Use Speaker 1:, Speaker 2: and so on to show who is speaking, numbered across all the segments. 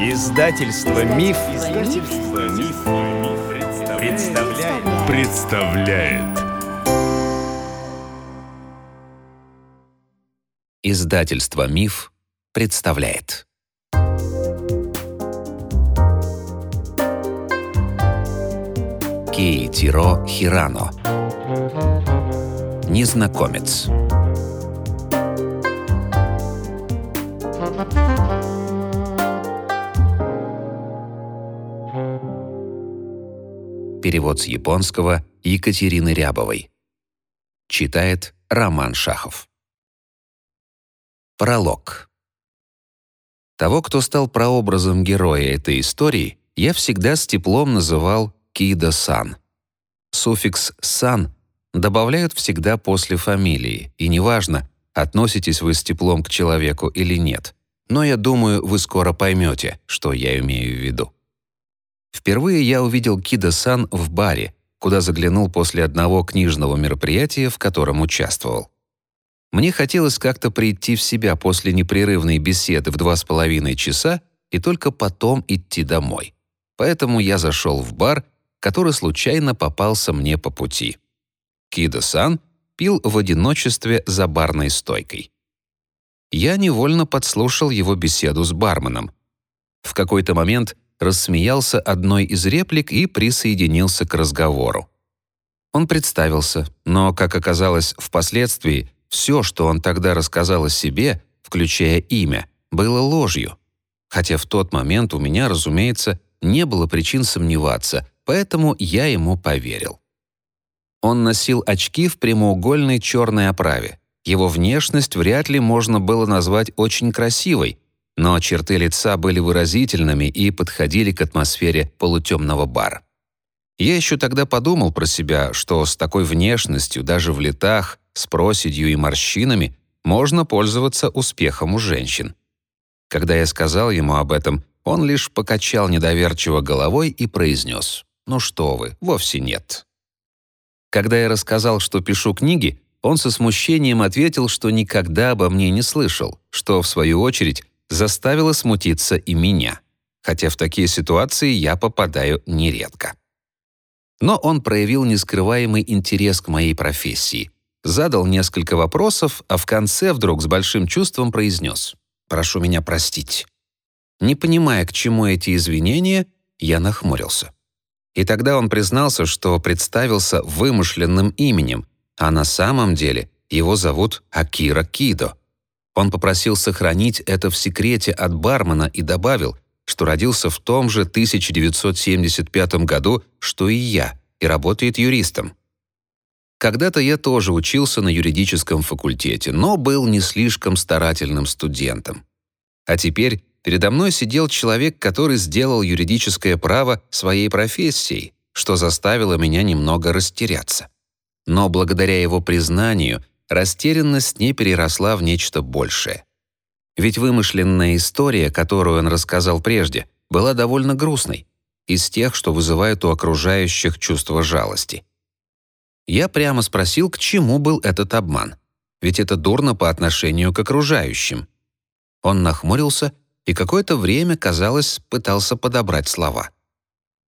Speaker 1: Издательство Миф, Издательство Миф, представляет. представляет. Издательство Миф представляет. Кейтиро Хирано. Незнакомец. Перевод с японского Екатерины Рябовой. Читает Роман Шахов. Пролог. Того, кто стал прообразом героя этой истории, я всегда с теплом называл Кида-сан. Суффикс «сан» добавляют всегда после фамилии, и неважно, относитесь вы с теплом к человеку или нет. Но я думаю, вы скоро поймете, что я имею в виду. Впервые я увидел Кида-сан в баре, куда заглянул после одного книжного мероприятия, в котором участвовал. Мне хотелось как-то прийти в себя после непрерывной беседы в два с половиной часа и только потом идти домой. Поэтому я зашел в бар, который случайно попался мне по пути. Кида-сан пил в одиночестве за барной стойкой. Я невольно подслушал его беседу с барменом. В какой-то момент рассмеялся одной из реплик и присоединился к разговору. Он представился, но, как оказалось впоследствии, все, что он тогда рассказал о себе, включая имя, было ложью. Хотя в тот момент у меня, разумеется, не было причин сомневаться, поэтому я ему поверил. Он носил очки в прямоугольной черной оправе. Его внешность вряд ли можно было назвать очень красивой, но черты лица были выразительными и подходили к атмосфере полутемного бара. Я еще тогда подумал про себя, что с такой внешностью, даже в летах, с проседью и морщинами, можно пользоваться успехом у женщин. Когда я сказал ему об этом, он лишь покачал недоверчиво головой и произнес «Ну что вы, вовсе нет». Когда я рассказал, что пишу книги, он со смущением ответил, что никогда обо мне не слышал, что, в свою очередь, заставило смутиться и меня, хотя в такие ситуации я попадаю нередко. Но он проявил нескрываемый интерес к моей профессии, задал несколько вопросов, а в конце вдруг с большим чувством произнес «Прошу меня простить». Не понимая, к чему эти извинения, я нахмурился. И тогда он признался, что представился вымышленным именем, а на самом деле его зовут Акира Кидо. Он попросил сохранить это в секрете от бармена и добавил, что родился в том же 1975 году, что и я, и работает юристом. Когда-то я тоже учился на юридическом факультете, но был не слишком старательным студентом. А теперь передо мной сидел человек, который сделал юридическое право своей профессией, что заставило меня немного растеряться. Но благодаря его признанию растерянность не переросла в нечто большее. Ведь вымышленная история, которую он рассказал прежде, была довольно грустной, из тех, что вызывают у окружающих чувство жалости. Я прямо спросил, к чему был этот обман, ведь это дурно по отношению к окружающим. Он нахмурился и какое-то время, казалось, пытался подобрать слова.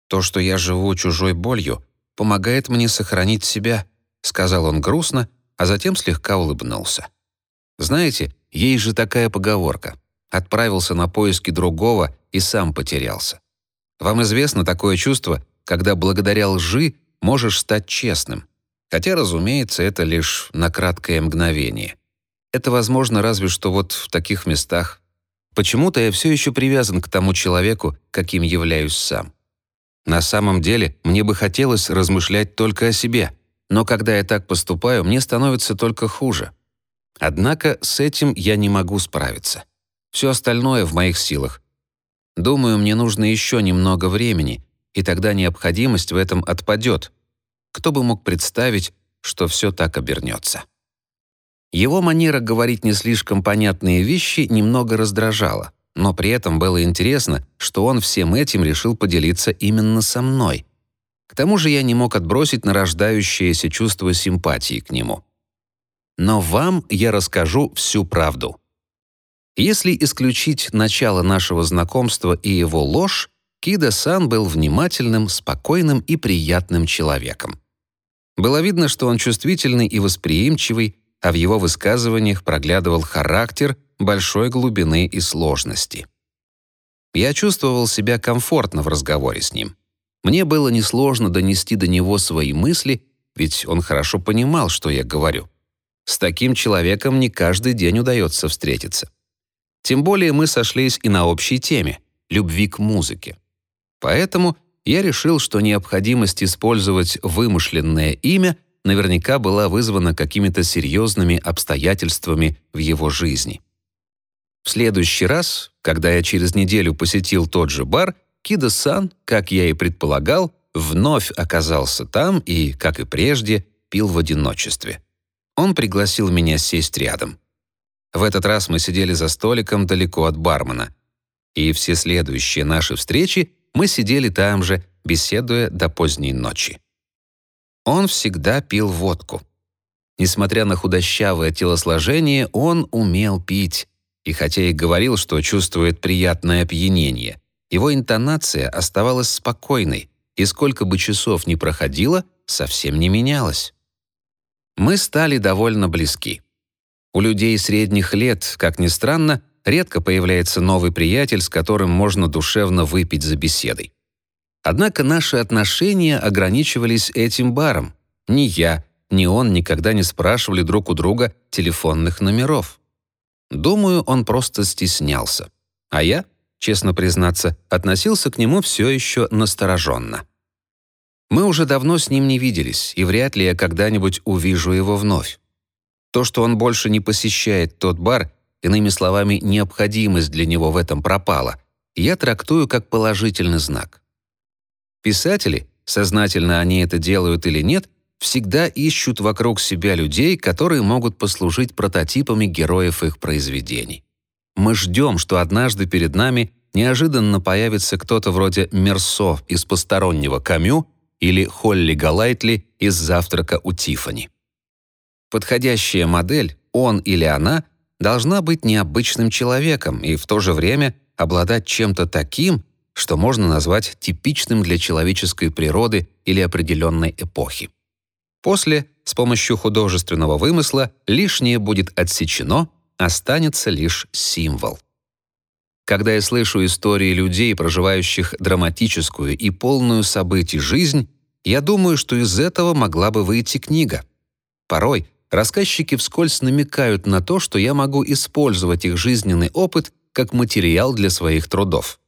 Speaker 1: «То, что я живу чужой болью, помогает мне сохранить себя», сказал он грустно а затем слегка улыбнулся. «Знаете, есть же такая поговорка. Отправился на поиски другого и сам потерялся. Вам известно такое чувство, когда благодаря лжи можешь стать честным. Хотя, разумеется, это лишь на краткое мгновение. Это возможно разве что вот в таких местах. Почему-то я все еще привязан к тому человеку, каким являюсь сам. На самом деле, мне бы хотелось размышлять только о себе, но когда я так поступаю, мне становится только хуже. Однако с этим я не могу справиться. Все остальное в моих силах. Думаю, мне нужно еще немного времени, и тогда необходимость в этом отпадет. Кто бы мог представить, что все так обернется. Его манера говорить не слишком понятные вещи немного раздражала, но при этом было интересно, что он всем этим решил поделиться именно со мной, к тому же я не мог отбросить нарождающееся чувство симпатии к нему. Но вам я расскажу всю правду. Если исключить начало нашего знакомства и его ложь, Кида-сан был внимательным, спокойным и приятным человеком. Было видно, что он чувствительный и восприимчивый, а в его высказываниях проглядывал характер большой глубины и сложности. Я чувствовал себя комфортно в разговоре с ним. Мне было несложно донести до него свои мысли, ведь он хорошо понимал, что я говорю. С таким человеком не каждый день удается встретиться. Тем более мы сошлись и на общей теме — любви к музыке. Поэтому я решил, что необходимость использовать вымышленное имя наверняка была вызвана какими-то серьезными обстоятельствами в его жизни. В следующий раз, когда я через неделю посетил тот же бар, Кида-сан, как я и предполагал, вновь оказался там и, как и прежде, пил в одиночестве. Он пригласил меня сесть рядом. В этот раз мы сидели за столиком далеко от бармена. И все следующие наши встречи мы сидели там же, беседуя до поздней ночи. Он всегда пил водку. Несмотря на худощавое телосложение, он умел пить. И хотя и говорил, что чувствует приятное опьянение, его интонация оставалась спокойной, и сколько бы часов ни проходило, совсем не менялась. Мы стали довольно близки. У людей средних лет, как ни странно, редко появляется новый приятель, с которым можно душевно выпить за беседой. Однако наши отношения ограничивались этим баром. Ни я, ни он никогда не спрашивали друг у друга телефонных номеров. Думаю, он просто стеснялся. А я, честно признаться, относился к нему все еще настороженно. Мы уже давно с ним не виделись, и вряд ли я когда-нибудь увижу его вновь. То, что он больше не посещает тот бар, иными словами, необходимость для него в этом пропала, я трактую как положительный знак. Писатели, сознательно они это делают или нет, всегда ищут вокруг себя людей, которые могут послужить прототипами героев их произведений. Мы ждем, что однажды перед нами неожиданно появится кто-то вроде Мерсо из «Постороннего Камю» или Холли Галайтли из «Завтрака у Тиффани». Подходящая модель, он или она, должна быть необычным человеком и в то же время обладать чем-то таким, что можно назвать типичным для человеческой природы или определенной эпохи. После, с помощью художественного вымысла, лишнее будет отсечено, останется лишь символ. Когда я слышу истории людей, проживающих драматическую и полную событий жизнь, я думаю, что из этого могла бы выйти книга. Порой рассказчики вскользь намекают на то, что я могу использовать их жизненный опыт как материал для своих трудов.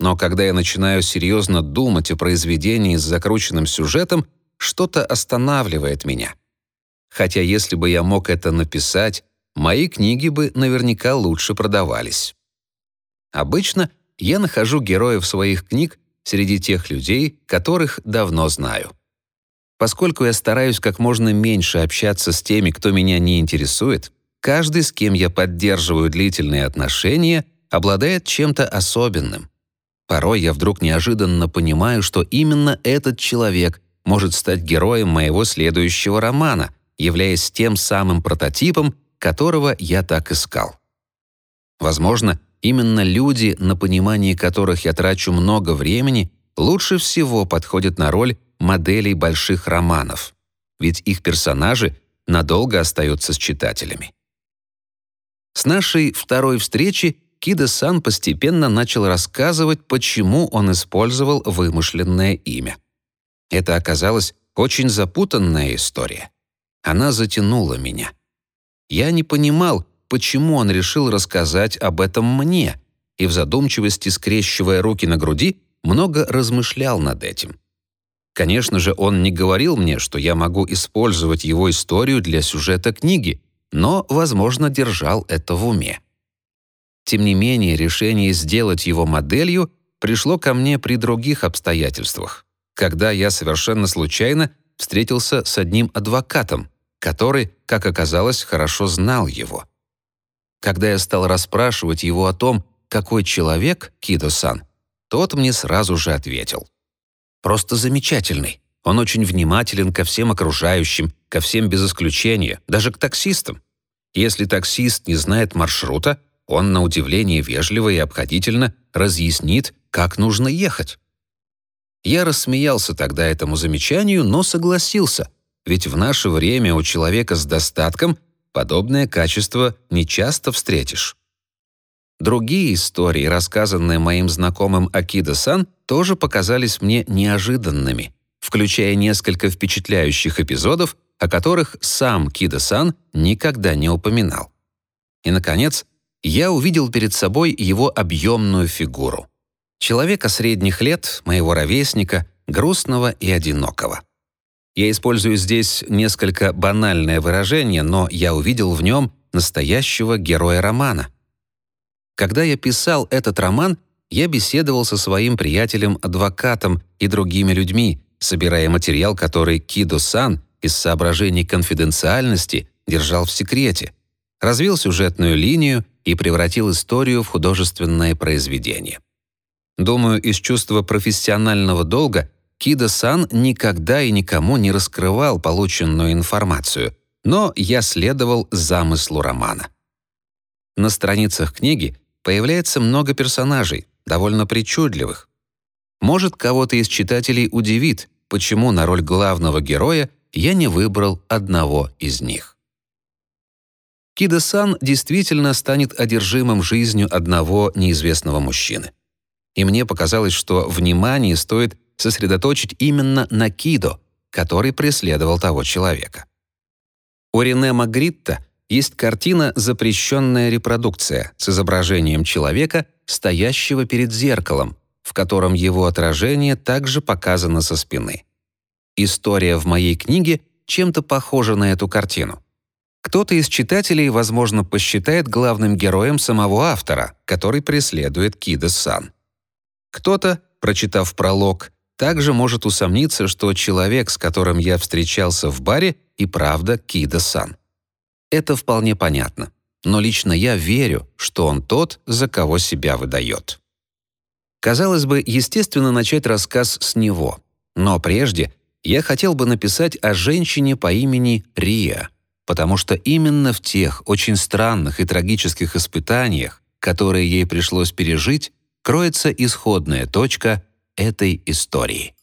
Speaker 1: Но когда я начинаю серьезно думать о произведении с закрученным сюжетом, что-то останавливает меня. Хотя если бы я мог это написать, мои книги бы наверняка лучше продавались. Обычно я нахожу героев своих книг среди тех людей, которых давно знаю. Поскольку я стараюсь как можно меньше общаться с теми, кто меня не интересует, каждый, с кем я поддерживаю длительные отношения, обладает чем-то особенным. Порой я вдруг неожиданно понимаю, что именно этот человек может стать героем моего следующего романа, являясь тем самым прототипом, которого я так искал. Возможно, именно люди, на понимании которых я трачу много времени, лучше всего подходят на роль моделей больших романов, ведь их персонажи надолго остаются с читателями. С нашей второй встречи Кида-сан постепенно начал рассказывать, почему он использовал вымышленное имя. Это оказалась очень запутанная история. Она затянула меня. Я не понимал, почему он решил рассказать об этом мне, и в задумчивости, скрещивая руки на груди, много размышлял над этим. Конечно же, он не говорил мне, что я могу использовать его историю для сюжета книги, но, возможно, держал это в уме. Тем не менее, решение сделать его моделью пришло ко мне при других обстоятельствах, когда я совершенно случайно встретился с одним адвокатом, который, как оказалось, хорошо знал его. Когда я стал расспрашивать его о том, какой человек Кидо-сан, тот мне сразу же ответил — Просто замечательный. Он очень внимателен ко всем окружающим, ко всем без исключения, даже к таксистам. Если таксист не знает маршрута, он на удивление вежливо и обходительно разъяснит, как нужно ехать. Я рассмеялся тогда этому замечанию, но согласился, ведь в наше время у человека с достатком подобное качество нечасто встретишь. Другие истории, рассказанные моим знакомым Акида-сан, тоже показались мне неожиданными, включая несколько впечатляющих эпизодов, о которых сам Кида-сан никогда не упоминал. И, наконец, я увидел перед собой его объемную фигуру. Человека средних лет, моего ровесника, грустного и одинокого. Я использую здесь несколько банальное выражение, но я увидел в нем настоящего героя романа — когда я писал этот роман, я беседовал со своим приятелем-адвокатом и другими людьми, собирая материал, который Кидо-сан из соображений конфиденциальности держал в секрете, развил сюжетную линию и превратил историю в художественное произведение. Думаю, из чувства профессионального долга Кидо-сан никогда и никому не раскрывал полученную информацию, но я следовал замыслу романа. На страницах книги появляется много персонажей, довольно причудливых. Может, кого-то из читателей удивит, почему на роль главного героя я не выбрал одного из них. Кида-сан действительно станет одержимым жизнью одного неизвестного мужчины. И мне показалось, что внимание стоит сосредоточить именно на Кидо, который преследовал того человека. У Рене Магритта есть картина «Запрещенная репродукция» с изображением человека, стоящего перед зеркалом, в котором его отражение также показано со спины. История в моей книге чем-то похожа на эту картину. Кто-то из читателей, возможно, посчитает главным героем самого автора, который преследует Кида-сан. Кто-то, прочитав пролог, также может усомниться, что человек, с которым я встречался в баре, и правда Кида-сан. Это вполне понятно. Но лично я верю, что он тот, за кого себя выдает. Казалось бы, естественно начать рассказ с него. Но прежде я хотел бы написать о женщине по имени Рия, потому что именно в тех очень странных и трагических испытаниях, которые ей пришлось пережить, кроется исходная точка этой истории.